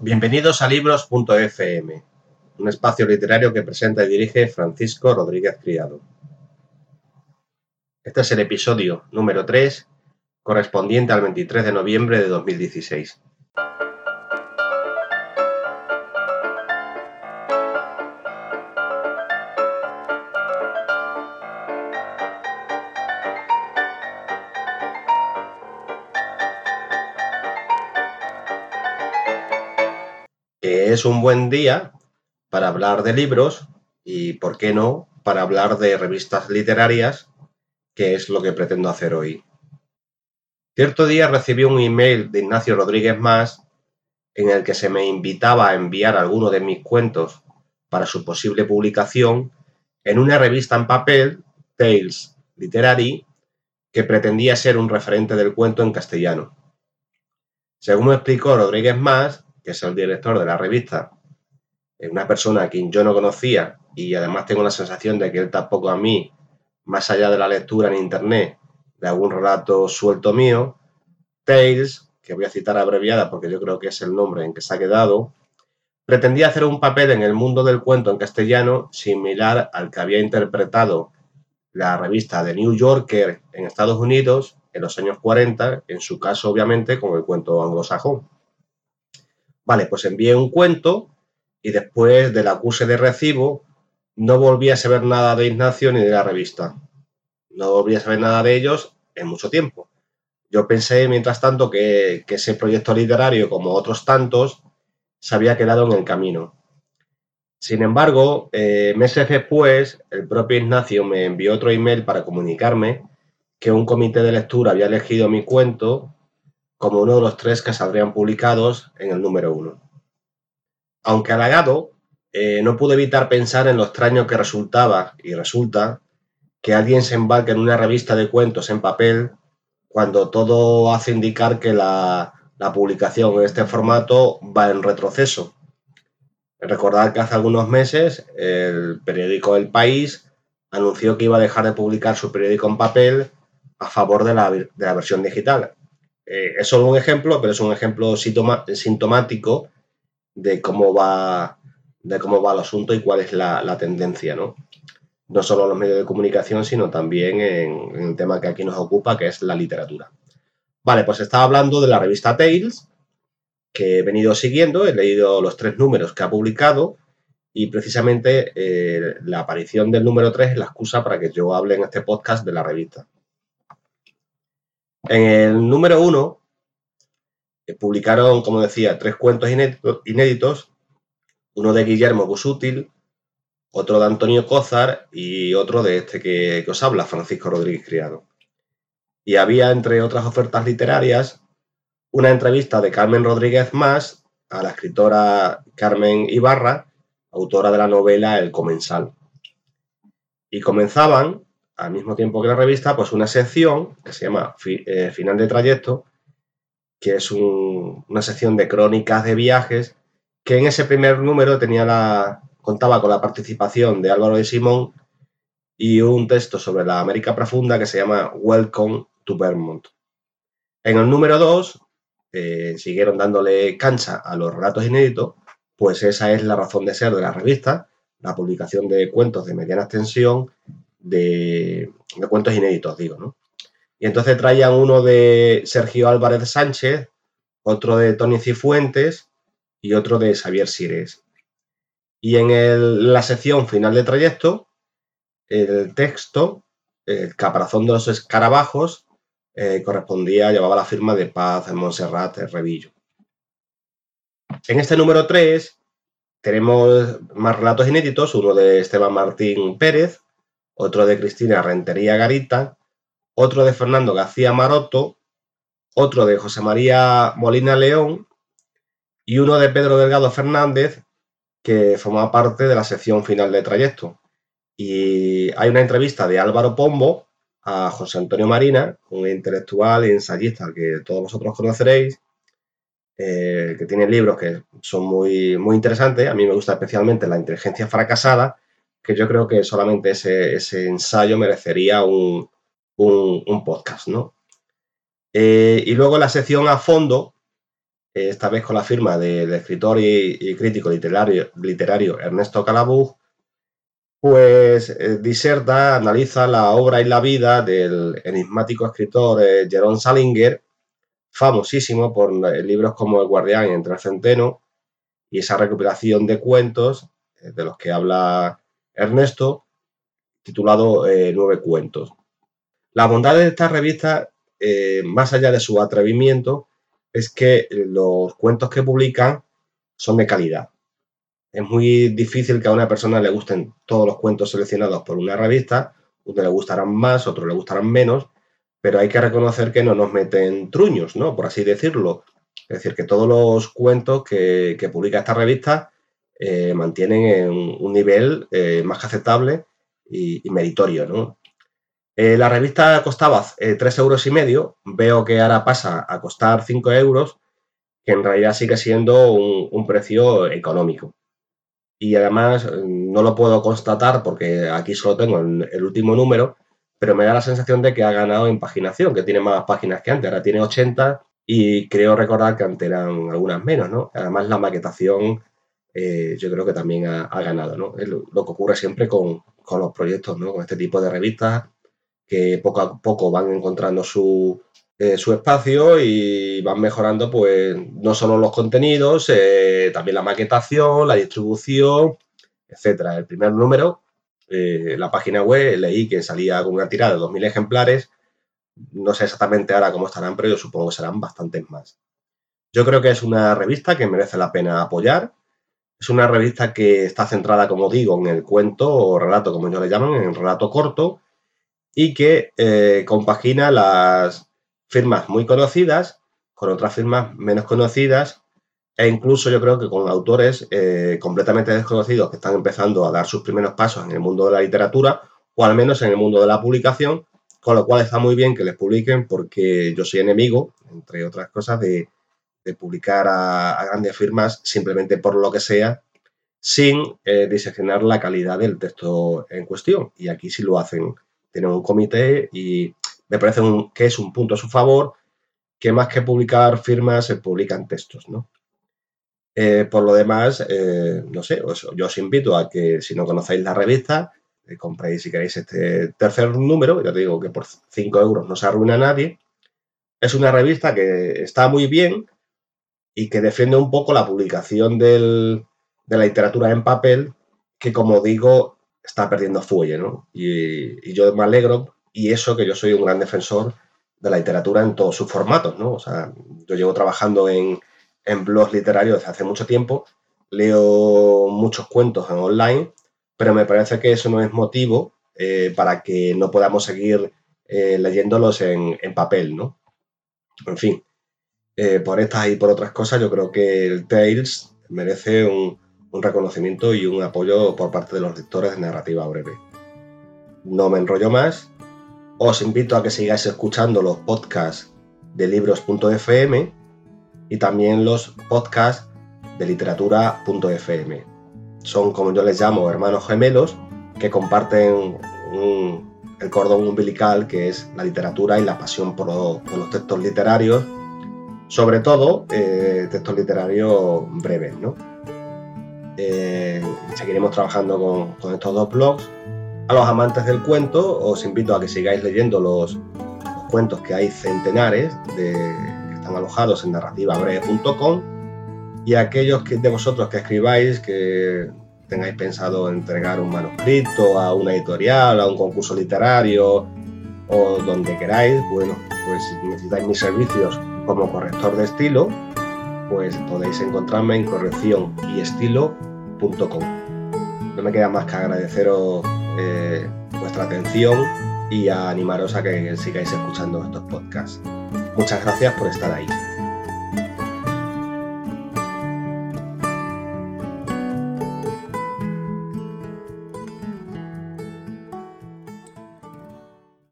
Bienvenidos a libros.fm, un espacio literario que presenta y dirige Francisco Rodríguez Criado. Este es el episodio número 3, correspondiente al 23 de noviembre de 2016. Es un buen día para hablar de libros y, ¿por qué no?, para hablar de revistas literarias, que es lo que pretendo hacer hoy. Cierto día recibí un email de Ignacio Rodríguez Más en el que se me invitaba a enviar alguno de mis cuentos para su posible publicación en una revista en papel, Tales Literary, que pretendía ser un referente del cuento en castellano. Según me explicó Rodríguez Más, que es el director de la revista, es una persona a quien yo no conocía y además tengo la sensación de que él tampoco a mí, más allá de la lectura en internet de algún relato suelto mío, Tales, que voy a citar abreviada porque yo creo que es el nombre en que se ha quedado, pretendía hacer un papel en el mundo del cuento en castellano similar al que había interpretado la revista The New Yorker en Estados Unidos en los años 40, en su caso obviamente con el cuento anglosajón. Vale, pues envié un cuento y después del acuse de recibo no volví a saber nada de Ignacio ni de la revista. No volví a saber nada de ellos en mucho tiempo. Yo pensé, mientras tanto, que, ese proyecto literario, como otros tantos, se había quedado en el camino. Sin embargo, eh, meses después, el propio Ignacio me envió otro email para comunicarme que un comité de lectura había elegido mi cuento como uno de los tres que saldrían publicados en el número uno. Aunque halagado, eh, no pude evitar pensar en lo extraño que resultaba y resulta que alguien se embarque en una revista de cuentos en papel cuando todo hace indicar que la, publicación en este formato va en retroceso. Recordad que hace algunos meses el periódico El País anunció que iba a dejar de publicar su periódico en papel a favor de la versión digital. Eh, es solo un ejemplo, pero es un ejemplo sintomático de cómo va, de cómo va el asunto y cuál es la, tendencia, ¿no? No solo en los medios de comunicación, sino también en, el tema que aquí nos ocupa, que es la literatura. Vale, pues estaba hablando de la revista Tales, que he venido siguiendo, he leído los tres números que ha publicado y precisamente eh, la aparición del número 3 es la excusa para que yo hable en este podcast de la revista. En el número uno eh, publicaron, como decía, tres cuentos inéditos, uno de Guillermo Busútil, otro de Antonio Cózar y otro de este que, os habla, Francisco Rodríguez Criado. Y había, entre otras ofertas literarias, una entrevista de Carmen Rodríguez Más a la escritora Carmen Ibarra, autora de la novela El Comensal. Y comenzaban al mismo tiempo que la revista, pues una sección que se llama eh, Final de Trayecto, que es una sección de crónicas de viajes, que en ese primer número tenía la, contaba con la participación de Álvaro de Simón y un texto sobre la América Profunda que se llama Welcome to Vermont. En el número 2 eh, siguieron dándole cancha a los relatos inéditos, pues esa es la razón de ser de la revista, la publicación de cuentos de mediana extensión de, cuentos inéditos, digo, ¿no? Y entonces traían uno de Sergio Álvarez Sánchez, otro de Tony Cifuentes y otro de Xavier Sires. Y en la sección final de trayecto, el texto, el caparazón de los escarabajos, eh, correspondía, llevaba la firma de Paz en Montserrat Revillo. En este número 3 tenemos más relatos inéditos, uno de Esteban Martín Pérez, otro de Cristina Rentería Garita, otro de Fernando García Maroto, otro de José María Molina León y uno de Pedro Delgado Fernández, que forma parte de la sección final de trayecto. Y hay una entrevista de Álvaro Pombo a José Antonio Marina, un intelectual y ensayista que todos vosotros conoceréis, eh, que tiene libros que son muy, muy interesantes. A mí me gusta especialmente La inteligencia fracasada, que yo creo que solamente ese, ensayo merecería un, podcast, ¿no? Eh, y luego la sección a fondo esta vez con la firma del escritor y, crítico literario, Ernesto Calabug, pues eh, diserta, analiza la obra y la vida del enigmático escritor eh, Jerome Salinger, famosísimo por eh, libros como El Guardián entre el Centeno y esa recuperación de cuentos de los que habla Ernesto, titulado Nueve Cuentos. La bondad de esta revista, más allá de su atrevimiento, es que los cuentos que publican son de calidad. Es muy difícil que a una persona le gusten todos los cuentos seleccionados por una revista, uno le gustarán más, otro le gustarán menos, pero hay que reconocer que no nos meten truños, ¿no? Por así decirlo. Es decir, que todos los cuentos que, publica esta revista eh, mantienen un nivel eh, más que aceptable y, meritorio, ¿no? Eh, la revista costaba tres euros y medio, veo que ahora pasa a costar 5 euros, que en realidad sigue siendo un precio económico y además eh, no lo puedo constatar porque aquí solo tengo el, último número, pero me da la sensación de que ha ganado en paginación, que tiene más páginas que antes, ahora tiene 80 y creo recordar que antes eran algunas menos, ¿no? Además la maquetación eh, yo creo que también ha, ganado, ¿no? Es lo, que ocurre siempre con, los proyectos, ¿no? Con este tipo de revistas que poco a poco van encontrando su, eh, su espacio y van mejorando pues no solo los contenidos, eh, también la maquetación, la distribución, etcétera. El primer número, la página web, leí que salía con una tirada de 2.000 ejemplares. No sé exactamente ahora cómo estarán, pero yo supongo que serán bastantes más. Yo creo que es una revista que merece la pena apoyar. Es una revista que está centrada, como digo, en el cuento o relato, como ellos le llaman, en el relato corto, y que compagina las, firmas muy conocidas con otras firmas menos conocidas e incluso yo creo que con autores eh, completamente desconocidos que están empezando a dar sus primeros pasos en el mundo de la literatura o al menos en el mundo de la publicación, con lo cual está muy bien que les publiquen porque yo soy enemigo, entre otras cosas, de, publicar a, grandes firmas simplemente por lo que sea, sin eh, diseccionar la calidad del texto en cuestión. Y aquí sí lo hacen. Tienen un comité y me parece que es un punto a su favor, que más que publicar firmas, se publican textos, ¿no? Eh, por lo demás, eh, no sé, yo os invito a que si no conocéis la revista, eh, compréis si queréis este tercer número, ya te digo que por 5 euros no se arruina a nadie. Es una revista que está muy bien y que defiende un poco la publicación de la literatura en papel, que como digo, está perdiendo fuelle, ¿no? Y, yo me alegro y eso que yo soy un gran defensor de la literatura en todos sus formatos, ¿no? O sea, yo llevo trabajando en, blogs literarios desde hace mucho tiempo, leo muchos cuentos en online, pero me parece que eso no es motivo eh, para que no podamos seguir eh, leyéndolos en, papel, ¿no? En fin, eh, por estas y por otras cosas, yo creo que el Tales merece un, reconocimiento y un apoyo por parte de los lectores de narrativa breve. No me enrollo más os invito a que sigáis escuchando los podcasts de libros.fm y también los podcasts de literatura.fm. Son, como yo les llamo, hermanos gemelos que comparten el cordón umbilical que es la literatura y la pasión por, los textos literarios, sobre todo eh, textos literarios breves. Eh, seguiremos trabajando con estos dos blogs. A los amantes del cuento os invito a que sigáis leyendo los, cuentos que hay centenares de, que están alojados en narrativabreve.com y a aquellos que, de vosotros que escribáis que tengáis pensado entregar un manuscrito a una editorial, a un concurso literario o donde queráis, bueno, pues si necesitáis mis servicios como corrector de estilo, pues podéis encontrarme en corrección y estilo.com. No me queda más que agradeceros eh, vuestra atención y animaros a que sigáis escuchando estos podcasts. Muchas gracias por estar ahí.